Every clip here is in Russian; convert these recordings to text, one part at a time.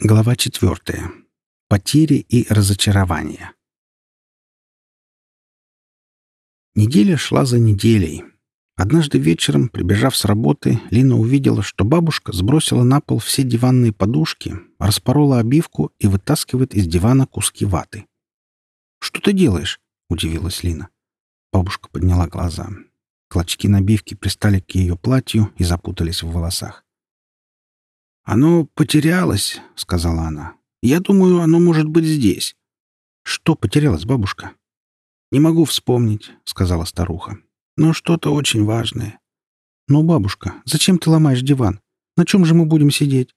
Глава четвертая. Потери и разочарования. Неделя шла за неделей. Однажды вечером, прибежав с работы, Лина увидела, что бабушка сбросила на пол все диванные подушки, распорола обивку и вытаскивает из дивана куски ваты. «Что ты делаешь?» — удивилась Лина. Бабушка подняла глаза. Клочки набивки пристали к ее платью и запутались в волосах. «Оно потерялось», — сказала она. «Я думаю, оно может быть здесь». «Что потерялось, бабушка?» «Не могу вспомнить», — сказала старуха. «Но что-то очень важное». «Ну, бабушка, зачем ты ломаешь диван? На чем же мы будем сидеть?»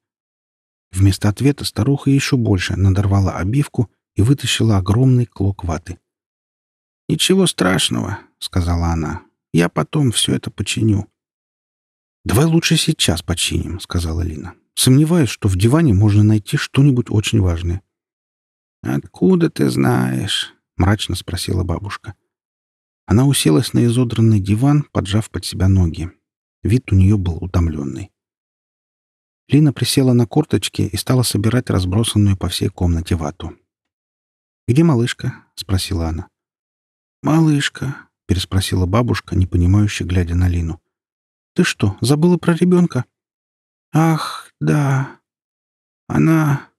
Вместо ответа старуха еще больше надорвала обивку и вытащила огромный клок ваты. «Ничего страшного», — сказала она. «Я потом все это починю». «Давай лучше сейчас починим», — сказала Лина. Сомневаюсь, что в диване можно найти что-нибудь очень важное. «Откуда ты знаешь?» — мрачно спросила бабушка. Она уселась на изодранный диван, поджав под себя ноги. Вид у нее был утомленный. Лина присела на корточки и стала собирать разбросанную по всей комнате вату. «Где малышка?» — спросила она. «Малышка», — переспросила бабушка, непонимающе глядя на Лину. «Ты что, забыла про ребенка?» «Ах, да. Она...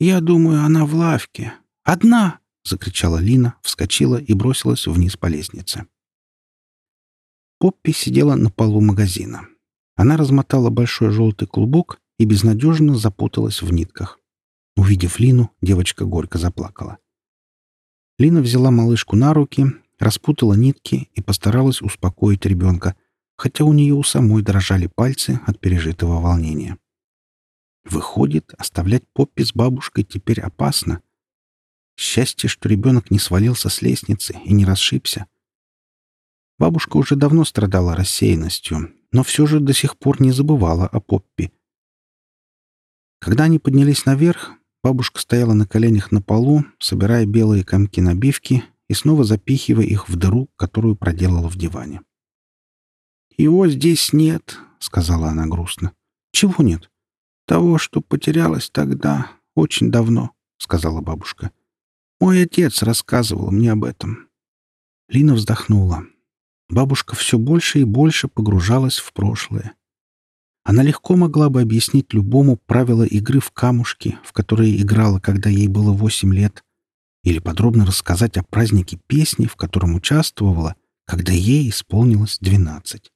Я думаю, она в лавке. Одна!» — закричала Лина, вскочила и бросилась вниз по лестнице. Поппи сидела на полу магазина. Она размотала большой желтый клубок и безнадежно запуталась в нитках. Увидев Лину, девочка горько заплакала. Лина взяла малышку на руки, распутала нитки и постаралась успокоить ребенка — хотя у нее у самой дрожали пальцы от пережитого волнения. Выходит, оставлять Поппи с бабушкой теперь опасно. Счастье, что ребенок не свалился с лестницы и не расшибся. Бабушка уже давно страдала рассеянностью, но все же до сих пор не забывала о Поппи. Когда они поднялись наверх, бабушка стояла на коленях на полу, собирая белые комки набивки и снова запихивая их в дыру, которую проделала в диване. «Его здесь нет», — сказала она грустно. «Чего нет?» «Того, что потерялось тогда, очень давно», — сказала бабушка. «Мой отец рассказывал мне об этом». Лина вздохнула. Бабушка все больше и больше погружалась в прошлое. Она легко могла бы объяснить любому правила игры в камушки, в которые играла, когда ей было восемь лет, или подробно рассказать о празднике песни, в котором участвовала, когда ей исполнилось двенадцать.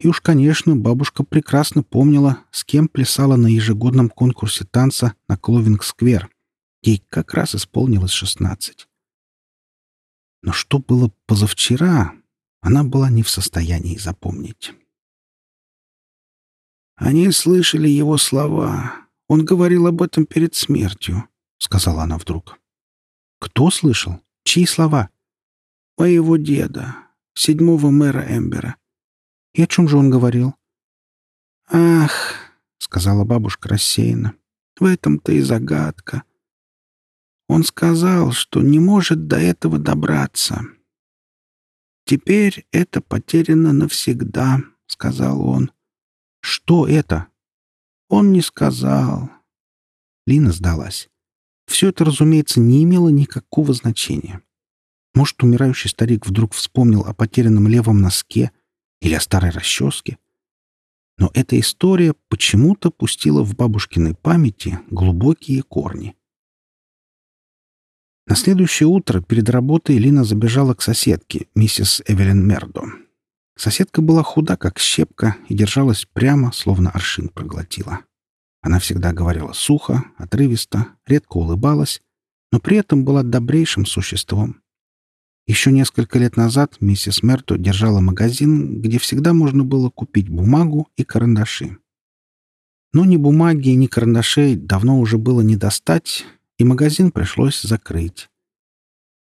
И уж, конечно, бабушка прекрасно помнила, с кем плясала на ежегодном конкурсе танца на Кловинг-сквер. Ей как раз исполнилось шестнадцать. Но что было позавчера, она была не в состоянии запомнить. «Они слышали его слова. Он говорил об этом перед смертью», — сказала она вдруг. «Кто слышал? Чьи слова?» «Моего деда, седьмого мэра Эмбера. И о чем же он говорил? «Ах», — сказала бабушка рассеянно, — «в этом-то и загадка. Он сказал, что не может до этого добраться. «Теперь это потеряно навсегда», — сказал он. «Что это?» Он не сказал. Лина сдалась. Все это, разумеется, не имело никакого значения. Может, умирающий старик вдруг вспомнил о потерянном левом носке или о старой расческе. Но эта история почему-то пустила в бабушкиной памяти глубокие корни. На следующее утро перед работой Лина забежала к соседке, миссис Эвелин Мердо. Соседка была худа, как щепка, и держалась прямо, словно аршин проглотила. Она всегда говорила сухо, отрывисто, редко улыбалась, но при этом была добрейшим существом. Еще несколько лет назад миссис Мерту держала магазин, где всегда можно было купить бумагу и карандаши. Но ни бумаги, ни карандашей давно уже было не достать, и магазин пришлось закрыть.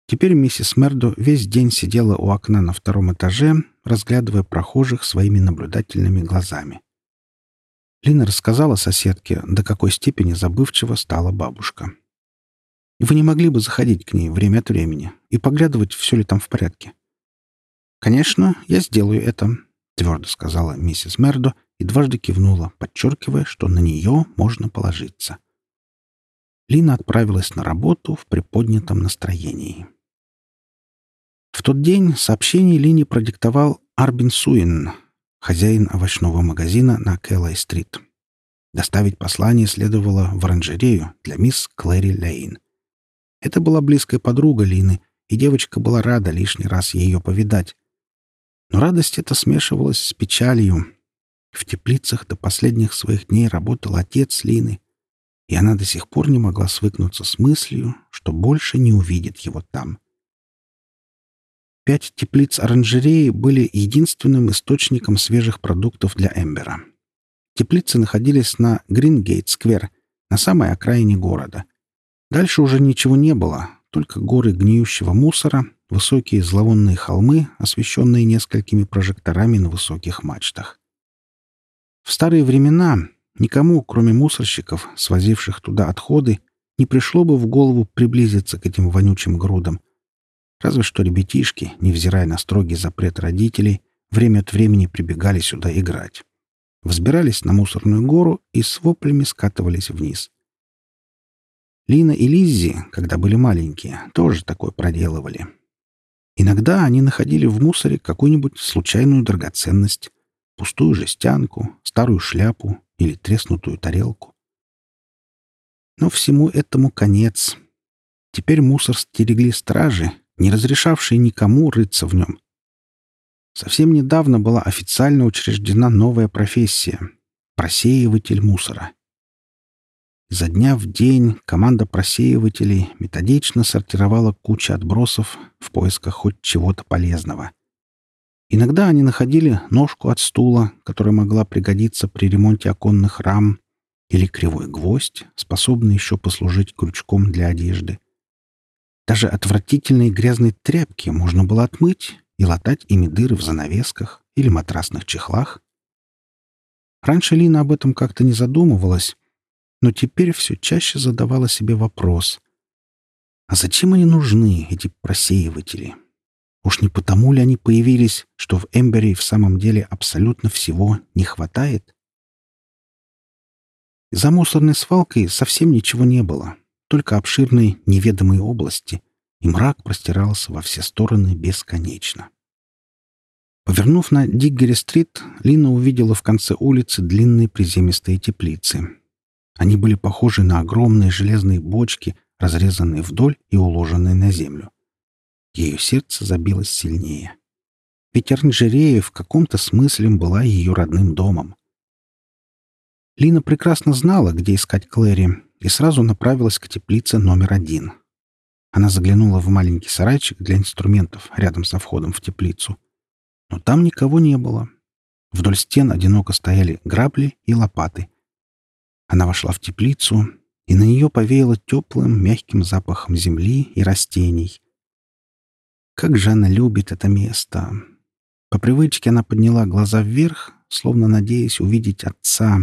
Теперь миссис Мердо весь день сидела у окна на втором этаже, разглядывая прохожих своими наблюдательными глазами. Лина рассказала соседке, до какой степени забывчива стала бабушка. Вы не могли бы заходить к ней время от времени и поглядывать, все ли там в порядке?» «Конечно, я сделаю это», — твердо сказала миссис Мердо и дважды кивнула, подчеркивая, что на нее можно положиться. Лина отправилась на работу в приподнятом настроении. В тот день сообщение Лине продиктовал Арбин Суин, хозяин овощного магазина на Кэллай-стрит. Доставить послание следовало в оранжерею для мисс Клэри Лейн. Это была близкая подруга Лины, и девочка была рада лишний раз ее повидать. Но радость эта смешивалась с печалью. В теплицах до последних своих дней работал отец Лины, и она до сих пор не могла свыкнуться с мыслью, что больше не увидит его там. Пять теплиц оранжереи были единственным источником свежих продуктов для Эмбера. Теплицы находились на Грингейт-сквер, на самой окраине города. Дальше уже ничего не было, только горы гниющего мусора, высокие зловонные холмы, освещенные несколькими прожекторами на высоких мачтах. В старые времена никому, кроме мусорщиков, свозивших туда отходы, не пришло бы в голову приблизиться к этим вонючим грудам. Разве что ребятишки, невзирая на строгий запрет родителей, время от времени прибегали сюда играть. Взбирались на мусорную гору и с воплями скатывались вниз. Лина и Лиззи, когда были маленькие, тоже такое проделывали. Иногда они находили в мусоре какую-нибудь случайную драгоценность, пустую жестянку, старую шляпу или треснутую тарелку. Но всему этому конец. Теперь мусор стерегли стражи, не разрешавшие никому рыться в нем. Совсем недавно была официально учреждена новая профессия — просеиватель мусора. За дня в день команда просеивателей методично сортировала кучу отбросов в поисках хоть чего-то полезного. Иногда они находили ножку от стула, которая могла пригодиться при ремонте оконных рам, или кривой гвоздь, способный еще послужить крючком для одежды. Даже отвратительные грязные тряпки можно было отмыть и латать ими дыры в занавесках или матрасных чехлах. Раньше Лина об этом как-то не задумывалась, но теперь все чаще задавала себе вопрос. А зачем они нужны, эти просеиватели? Уж не потому ли они появились, что в Эмбере в самом деле абсолютно всего не хватает? За мусорной свалкой совсем ничего не было, только обширные неведомые области, и мрак простирался во все стороны бесконечно. Повернув на Диггери-стрит, Лина увидела в конце улицы длинные приземистые теплицы, они были похожи на огромные железные бочки, разрезанные вдоль и уложенные на землю. Ее сердце забилось сильнее. Ведь оранжерея в каком-то смысле была ее родным домом. Лина прекрасно знала, где искать Клэри, и сразу направилась к теплице номер один. Она заглянула в маленький сарайчик для инструментов рядом со входом в теплицу. Но там никого не было. Вдоль стен одиноко стояли грабли и лопаты — она вошла в теплицу, и на нее повеяло теплым, мягким запахом земли и растений. Как же она любит это место! По привычке она подняла глаза вверх, словно надеясь увидеть отца.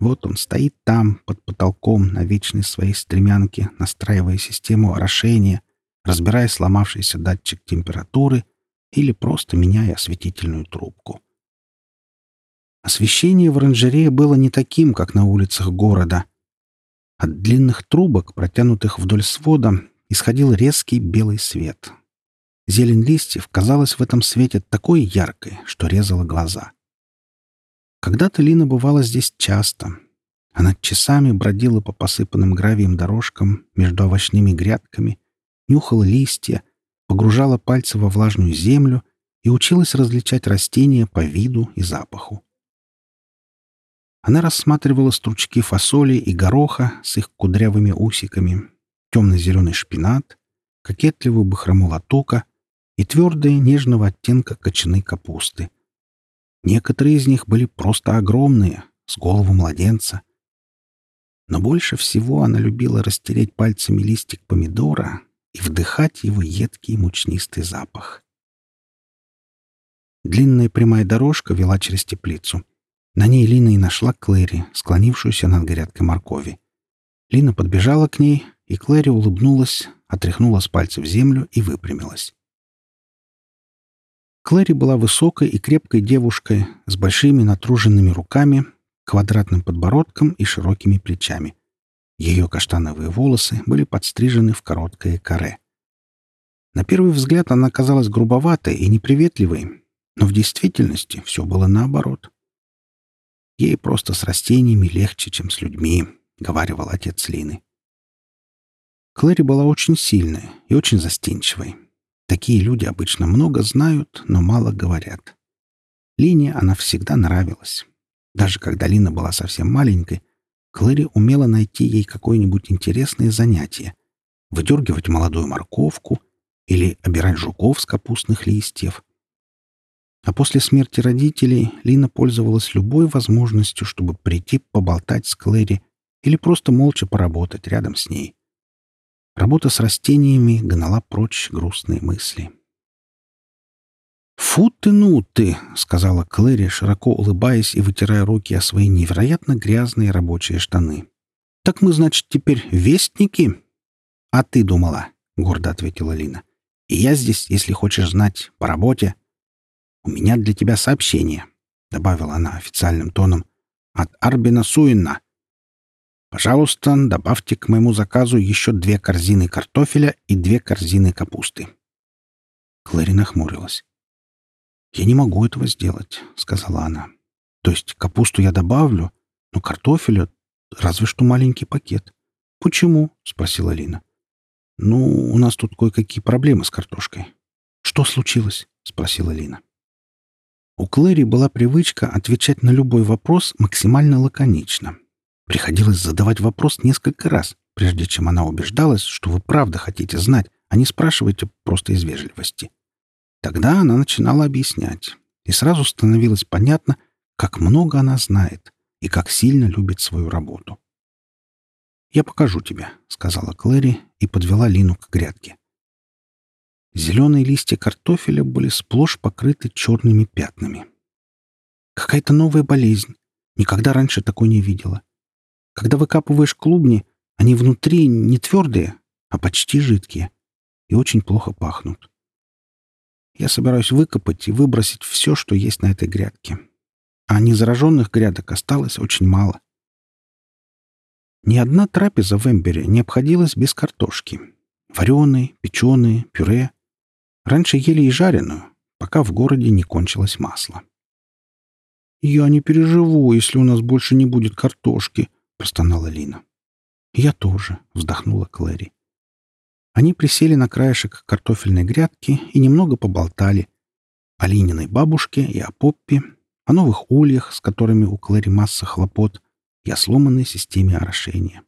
Вот он стоит там, под потолком, на вечной своей стремянке, настраивая систему орошения, разбирая сломавшийся датчик температуры или просто меняя осветительную трубку. Освещение в оранжерее было не таким, как на улицах города. От длинных трубок, протянутых вдоль свода, исходил резкий белый свет. Зелень листьев казалась в этом свете такой яркой, что резала глаза. Когда-то Лина бывала здесь часто. Она часами бродила по посыпанным гравием дорожкам между овощными грядками, нюхала листья, погружала пальцы во влажную землю и училась различать растения по виду и запаху. Она рассматривала стручки фасоли и гороха с их кудрявыми усиками, темно-зеленый шпинат, кокетливую бахрому латука и твердые нежного оттенка кочаны капусты. Некоторые из них были просто огромные, с голову младенца. Но больше всего она любила растереть пальцами листик помидора и вдыхать его едкий мучнистый запах. Длинная прямая дорожка вела через теплицу — на ней Лина и нашла Клэри, склонившуюся над грядкой моркови. Лина подбежала к ней, и Клэри улыбнулась, отряхнула с пальцев землю и выпрямилась. Клэри была высокой и крепкой девушкой с большими натруженными руками, квадратным подбородком и широкими плечами. Ее каштановые волосы были подстрижены в короткое каре. На первый взгляд она казалась грубоватой и неприветливой, но в действительности все было наоборот. Ей просто с растениями легче, чем с людьми, — говаривал отец Лины. Клэри была очень сильной и очень застенчивой. Такие люди обычно много знают, но мало говорят. Лине она всегда нравилась. Даже когда Лина была совсем маленькой, Клэри умела найти ей какое-нибудь интересное занятие — выдергивать молодую морковку или обирать жуков с капустных листьев. А после смерти родителей Лина пользовалась любой возможностью, чтобы прийти поболтать с Клэри или просто молча поработать рядом с ней. Работа с растениями гнала прочь грустные мысли. «Фу ты, ну ты!» — сказала Клэри, широко улыбаясь и вытирая руки о свои невероятно грязные рабочие штаны. «Так мы, значит, теперь вестники?» «А ты думала?» — гордо ответила Лина. «И я здесь, если хочешь знать, по работе». «У меня для тебя сообщение», — добавила она официальным тоном, — «от Арбина Суинна, Пожалуйста, добавьте к моему заказу еще две корзины картофеля и две корзины капусты. Клэри нахмурилась. «Я не могу этого сделать», — сказала она. «То есть капусту я добавлю, но картофеля разве что маленький пакет». «Почему?» — спросила Лина. «Ну, у нас тут кое-какие проблемы с картошкой». «Что случилось?» — спросила Лина. У Клэри была привычка отвечать на любой вопрос максимально лаконично. Приходилось задавать вопрос несколько раз, прежде чем она убеждалась, что вы правда хотите знать, а не спрашиваете просто из вежливости. Тогда она начинала объяснять, и сразу становилось понятно, как много она знает и как сильно любит свою работу. «Я покажу тебе», — сказала Клэри и подвела Лину к грядке. Зеленые листья картофеля были сплошь покрыты черными пятнами. Какая-то новая болезнь. Никогда раньше такой не видела. Когда выкапываешь клубни, они внутри не твердые, а почти жидкие и очень плохо пахнут. Я собираюсь выкопать и выбросить все, что есть на этой грядке. А незараженных грядок осталось очень мало. Ни одна трапеза в Эмбере не обходилась без картошки. Вареные, печеные, пюре. Раньше ели и жареную, пока в городе не кончилось масло. «Я не переживу, если у нас больше не будет картошки», — простонала Лина. «Я тоже», — вздохнула Клэри. Они присели на краешек картофельной грядки и немного поболтали о Лининой бабушке и о Поппе, о новых ульях, с которыми у Клэри масса хлопот, и о сломанной системе орошения.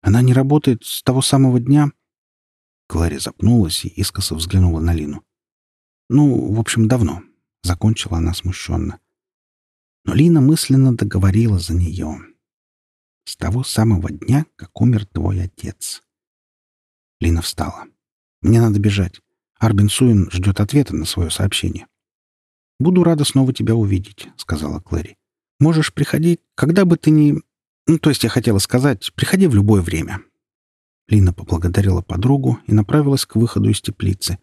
«Она не работает с того самого дня?» Клэри запнулась и искоса взглянула на Лину. «Ну, в общем, давно», — закончила она смущенно но Лина мысленно договорила за нее. С того самого дня, как умер твой отец. Лина встала. «Мне надо бежать. Арбин Суин ждет ответа на свое сообщение». «Буду рада снова тебя увидеть», — сказала Клэри. «Можешь приходить, когда бы ты ни... Ну, то есть я хотела сказать, приходи в любое время». Лина поблагодарила подругу и направилась к выходу из теплицы,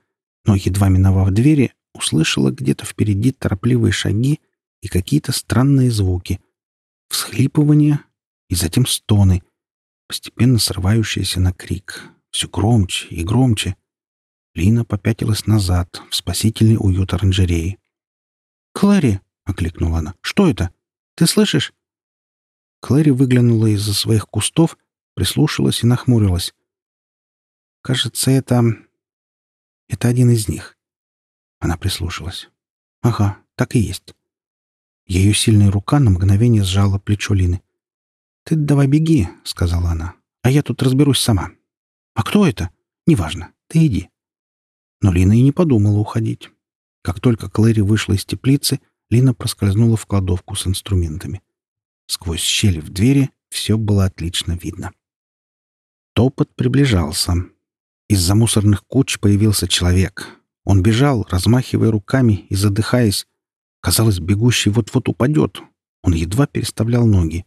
но, едва миновав двери, услышала где-то впереди торопливые шаги и какие-то странные звуки. Всхлипывания и затем стоны, постепенно срывающиеся на крик. Все громче и громче. Лина попятилась назад, в спасительный уют оранжереи. «Клэри!» — окликнула она. «Что это? Ты слышишь?» Клэри выглянула из-за своих кустов, прислушалась и нахмурилась. «Кажется, это... это один из них». Она прислушалась. «Ага, так и есть. Ее сильная рука на мгновение сжала плечо Лины. «Ты давай беги», — сказала она, — «а я тут разберусь сама». «А кто это?» «Неважно. Ты иди». Но Лина и не подумала уходить. Как только Клэри вышла из теплицы, Лина проскользнула в кладовку с инструментами. Сквозь щели в двери все было отлично видно. Топот приближался. Из-за мусорных куч появился человек. Он бежал, размахивая руками и задыхаясь, Казалось, бегущий вот-вот упадет. Он едва переставлял ноги.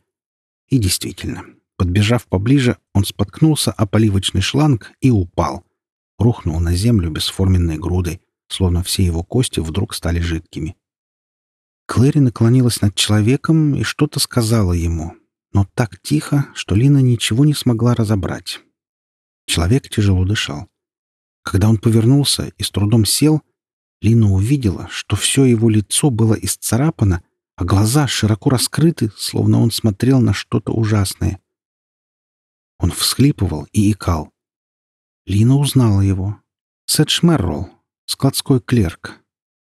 И действительно, подбежав поближе, он споткнулся о поливочный шланг и упал. Рухнул на землю бесформенной грудой, словно все его кости вдруг стали жидкими. Клэри наклонилась над человеком и что-то сказала ему, но так тихо, что Лина ничего не смогла разобрать. Человек тяжело дышал. Когда он повернулся и с трудом сел, Лина увидела, что все его лицо было исцарапано, а глаза широко раскрыты, словно он смотрел на что-то ужасное. Он всхлипывал и икал. Лина узнала его. Сет Шмерролл, складской клерк.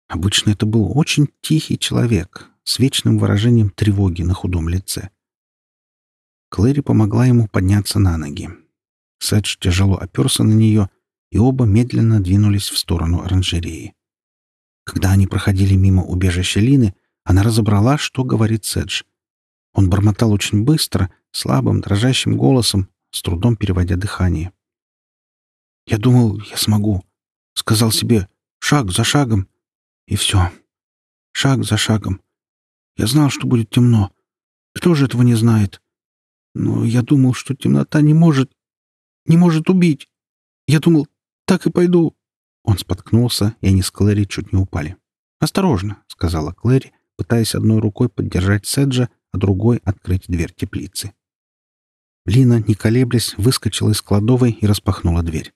Обычно это был очень тихий человек с вечным выражением тревоги на худом лице. Клэри помогла ему подняться на ноги. Сэдж тяжело оперся на нее, и оба медленно двинулись в сторону оранжереи. Когда они проходили мимо убежища Лины, она разобрала, что говорит Сэдж. Он бормотал очень быстро, слабым, дрожащим голосом, с трудом переводя дыхание. «Я думал, я смогу. Сказал себе, шаг за шагом. И все. Шаг за шагом. Я знал, что будет темно. Кто же этого не знает? Но я думал, что темнота не может... не может убить. Я думал, так и пойду. Он споткнулся, и они с Клэри чуть не упали. «Осторожно», — сказала Клэри, пытаясь одной рукой поддержать Седжа, а другой — открыть дверь теплицы. Лина, не колеблясь, выскочила из кладовой и распахнула дверь.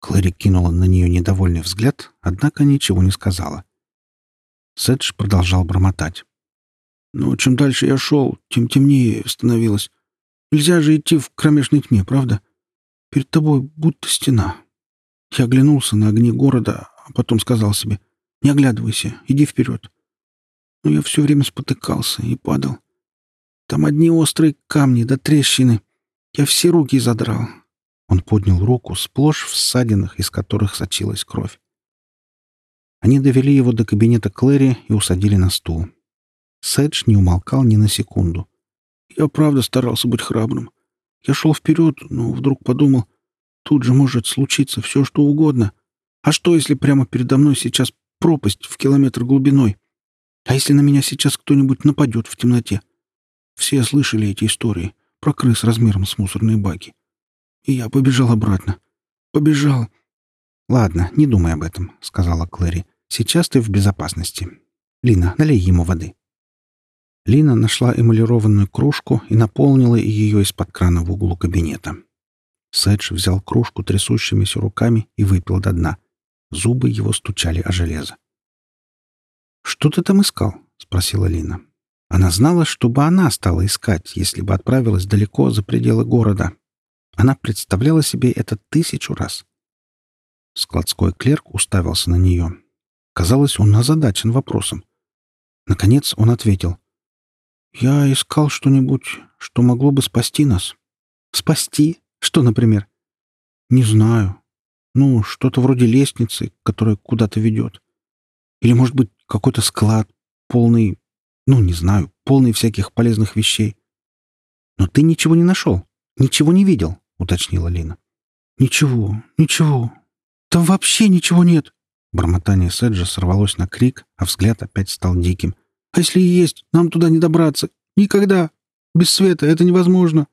Клэри кинула на нее недовольный взгляд, однако ничего не сказала. Седж продолжал бормотать. «Но чем дальше я шел, тем темнее становилось. Нельзя же идти в кромешной тьме, правда? Перед тобой будто стена. Я оглянулся на огни города, а потом сказал себе, «Не оглядывайся, иди вперед». Но я все время спотыкался и падал. Там одни острые камни да трещины. Я все руки задрал. Он поднял руку, сплошь в ссадинах, из которых сочилась кровь. Они довели его до кабинета Клэри и усадили на стул. Сэдж не умолкал ни на секунду. Я правда старался быть храбрым. Я шел вперед, но вдруг подумал, тут же может случиться все, что угодно. А что, если прямо передо мной сейчас пропасть в километр глубиной? А если на меня сейчас кто-нибудь нападет в темноте? Все слышали эти истории про крыс размером с мусорные баки. И я побежал обратно. Побежал. «Ладно, не думай об этом», — сказала Клэри. «Сейчас ты в безопасности. Лина, налей ему воды». Лина нашла эмалированную кружку и наполнила ее из-под крана в углу кабинета. Сэдж взял кружку трясущимися руками и выпил до дна. Зубы его стучали о железо. «Что ты там искал?» — спросила Лина. Она знала, что бы она стала искать, если бы отправилась далеко за пределы города. Она представляла себе это тысячу раз. Складской клерк уставился на нее. Казалось, он озадачен вопросом. Наконец он ответил. «Я искал что-нибудь, что могло бы спасти нас». «Спасти? Что, например?» «Не знаю. Ну, что-то вроде лестницы, которая куда-то ведет. Или, может быть, какой-то склад, полный, ну, не знаю, полный всяких полезных вещей. Но ты ничего не нашел, ничего не видел, — уточнила Лина. «Ничего, ничего. Там вообще ничего нет». Бормотание Седжа сорвалось на крик, а взгляд опять стал диким. «А если и есть, нам туда не добраться. Никогда. Без света это невозможно».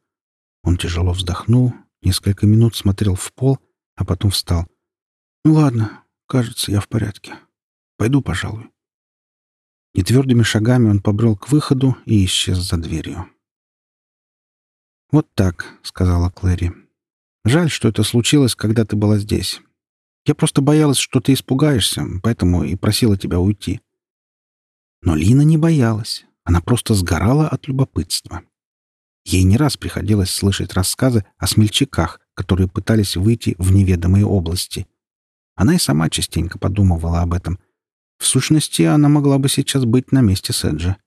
Он тяжело вздохнул, несколько минут смотрел в пол, а потом встал. «Ну ладно, кажется, я в порядке. Пойду, пожалуй». Нетвердыми шагами он побрел к выходу и исчез за дверью. «Вот так», — сказала Клэри. «Жаль, что это случилось, когда ты была здесь. Я просто боялась, что ты испугаешься, поэтому и просила тебя уйти». Но Лина не боялась. Она просто сгорала от любопытства. Ей не раз приходилось слышать рассказы о смельчаках, которые пытались выйти в неведомые области. Она и сама частенько подумывала об этом. В сущности, она могла бы сейчас быть на месте Седжа.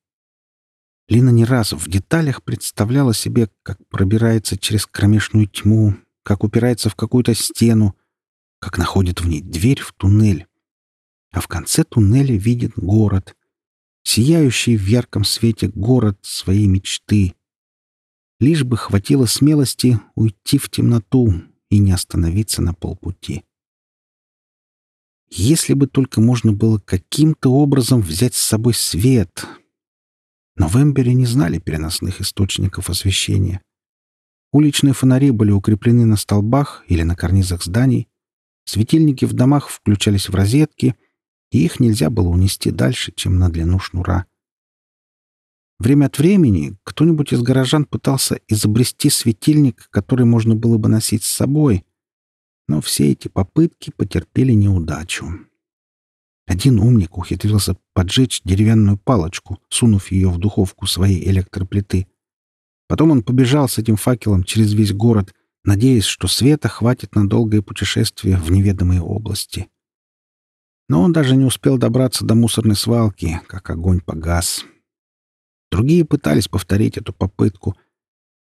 Лина не раз в деталях представляла себе, как пробирается через кромешную тьму, как упирается в какую-то стену, как находит в ней дверь в туннель. А в конце туннеля видит город, сияющий в ярком свете город своей мечты. Лишь бы хватило смелости уйти в темноту и не остановиться на полпути. Если бы только можно было каким-то образом взять с собой свет — но в Эмбере не знали переносных источников освещения. Уличные фонари были укреплены на столбах или на карнизах зданий, светильники в домах включались в розетки, и их нельзя было унести дальше, чем на длину шнура. Время от времени кто-нибудь из горожан пытался изобрести светильник, который можно было бы носить с собой, но все эти попытки потерпели неудачу. Один умник ухитрился поджечь деревянную палочку, сунув ее в духовку своей электроплиты. Потом он побежал с этим факелом через весь город, надеясь, что света хватит на долгое путешествие в неведомые области. Но он даже не успел добраться до мусорной свалки, как огонь погас. Другие пытались повторить эту попытку.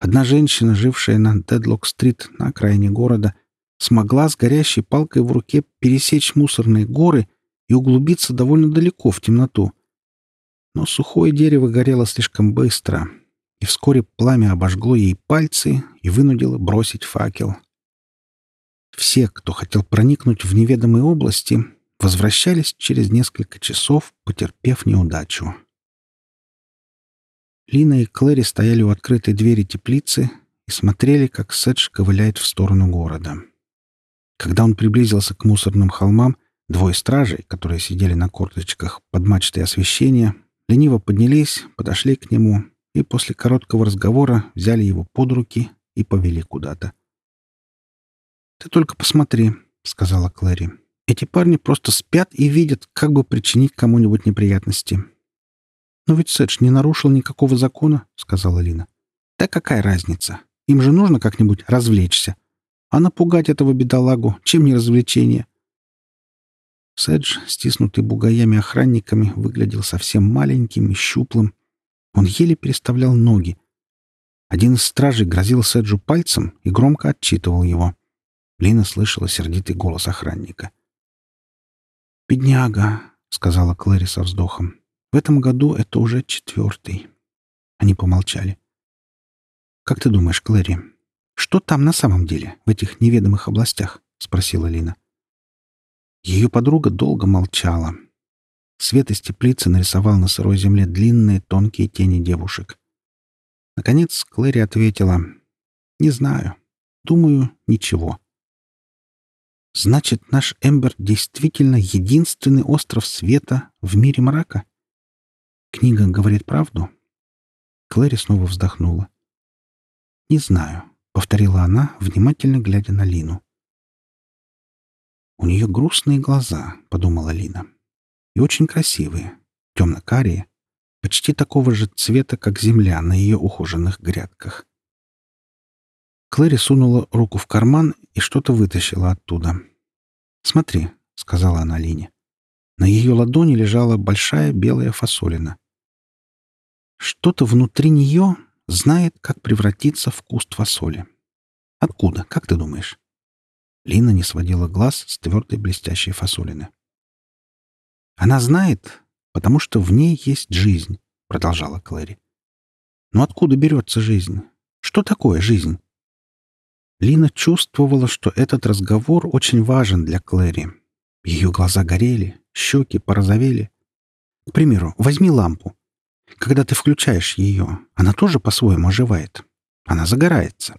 Одна женщина, жившая на Дедлок-стрит на окраине города, смогла с горящей палкой в руке пересечь мусорные горы и углубиться довольно далеко в темноту. Но сухое дерево горело слишком быстро, и вскоре пламя обожгло ей пальцы и вынудило бросить факел. Все, кто хотел проникнуть в неведомые области, возвращались через несколько часов, потерпев неудачу. Лина и Клэри стояли у открытой двери теплицы и смотрели, как Сэдж ковыляет в сторону города. Когда он приблизился к мусорным холмам, двое стражей, которые сидели на корточках под мачтой освещения, лениво поднялись, подошли к нему и после короткого разговора взяли его под руки и повели куда-то. «Ты только посмотри», — сказала Клэри. «Эти парни просто спят и видят, как бы причинить кому-нибудь неприятности. «Но ведь Сэдж не нарушил никакого закона», — сказала Лина. «Да какая разница? Им же нужно как-нибудь развлечься. А напугать этого бедолагу, чем не развлечение?» Сэдж, стиснутый бугаями охранниками, выглядел совсем маленьким и щуплым. Он еле переставлял ноги. Один из стражей грозил Сэджу пальцем и громко отчитывал его. Лина слышала сердитый голос охранника. «Бедняга», — сказала Клэри со вздохом. В этом году это уже четвертый. Они помолчали. «Как ты думаешь, Клэри, что там на самом деле, в этих неведомых областях?» — спросила Лина. Ее подруга долго молчала. Свет из теплицы нарисовал на сырой земле длинные тонкие тени девушек. Наконец Клэри ответила. «Не знаю. Думаю, ничего». «Значит, наш Эмбер действительно единственный остров света в мире мрака?» Книга говорит правду? Клэри снова вздохнула. «Не знаю», — повторила она, внимательно глядя на Лину. «У нее грустные глаза», — подумала Лина. «И очень красивые, темно-карие, почти такого же цвета, как земля на ее ухоженных грядках». Клэри сунула руку в карман и что-то вытащила оттуда. «Смотри», — сказала она Лине. На ее ладони лежала большая белая фасолина. Что-то внутри нее знает, как превратиться в куст фасоли. Откуда, как ты думаешь? Лина не сводила глаз с твердой блестящей фасолины. Она знает, потому что в ней есть жизнь, продолжала Клэри. Но откуда берется жизнь? Что такое жизнь? Лина чувствовала, что этот разговор очень важен для Клэри. Ее глаза горели, щеки порозовели. К примеру, возьми лампу. Когда ты включаешь ее, она тоже по-своему оживает. Она загорается.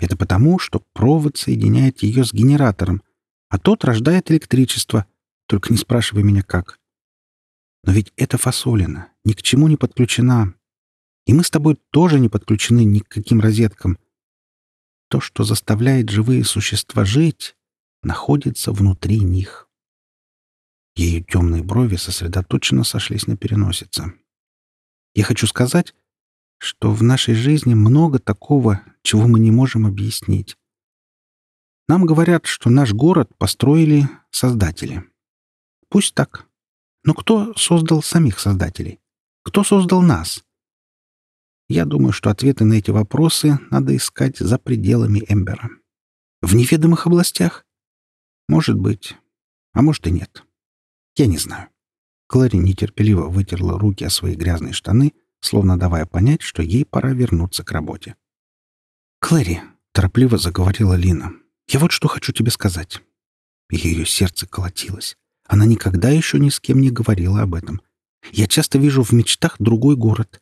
Это потому, что провод соединяет ее с генератором, а тот рождает электричество. Только не спрашивай меня, как. Но ведь эта фасолина ни к чему не подключена. И мы с тобой тоже не подключены ни к каким розеткам. То, что заставляет живые существа жить, находится внутри них. Ее темные брови сосредоточенно сошлись на переносице. Я хочу сказать, что в нашей жизни много такого, чего мы не можем объяснить. Нам говорят, что наш город построили создатели. Пусть так. Но кто создал самих создателей? Кто создал нас? Я думаю, что ответы на эти вопросы надо искать за пределами Эмбера. В неведомых областях? Может быть. А может и нет. Я не знаю. Клэри нетерпеливо вытерла руки о свои грязные штаны, словно давая понять, что ей пора вернуться к работе. «Клэри», — торопливо заговорила Лина, — «я вот что хочу тебе сказать». Ее сердце колотилось. Она никогда еще ни с кем не говорила об этом. «Я часто вижу в мечтах другой город».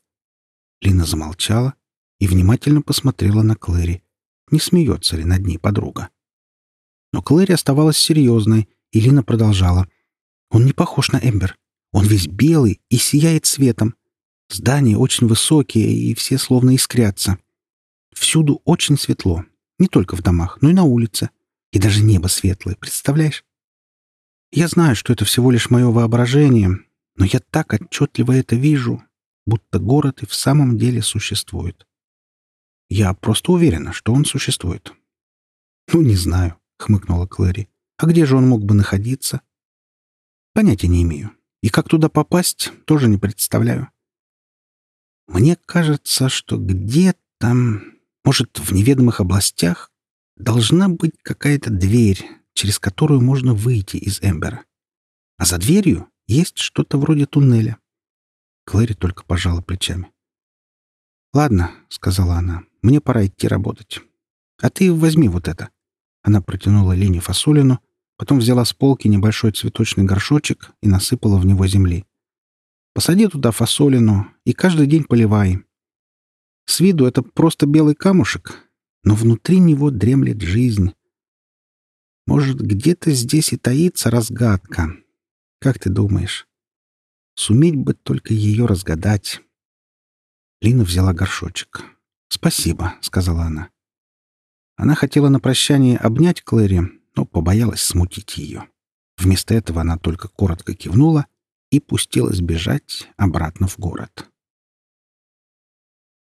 Лина замолчала и внимательно посмотрела на Клэри. Не смеется ли над ней подруга? Но Клэри оставалась серьезной, и Лина продолжала. Он не похож на Эмбер. Он весь белый и сияет светом. Здания очень высокие, и все словно искрятся. Всюду очень светло. Не только в домах, но и на улице. И даже небо светлое, представляешь? Я знаю, что это всего лишь мое воображение, но я так отчетливо это вижу, будто город и в самом деле существует. Я просто уверена, что он существует. «Ну, не знаю», — хмыкнула Клэри. «А где же он мог бы находиться?» «Понятия не имею. И как туда попасть, тоже не представляю. Мне кажется, что где-то, может, в неведомых областях, должна быть какая-то дверь, через которую можно выйти из Эмбера. А за дверью есть что-то вроде туннеля. Клэри только пожала плечами. «Ладно», — сказала она, — «мне пора идти работать. А ты возьми вот это». Она протянула Лине фасолину, потом взяла с полки небольшой цветочный горшочек и насыпала в него земли. «Посади туда фасолину и каждый день поливай. С виду это просто белый камушек, но внутри него дремлет жизнь. Может, где-то здесь и таится разгадка. Как ты думаешь? Суметь бы только ее разгадать». Лина взяла горшочек. «Спасибо», — сказала она. Она хотела на прощание обнять Клэри, но побоялась смутить ее. Вместо этого она только коротко кивнула и пустилась бежать обратно в город.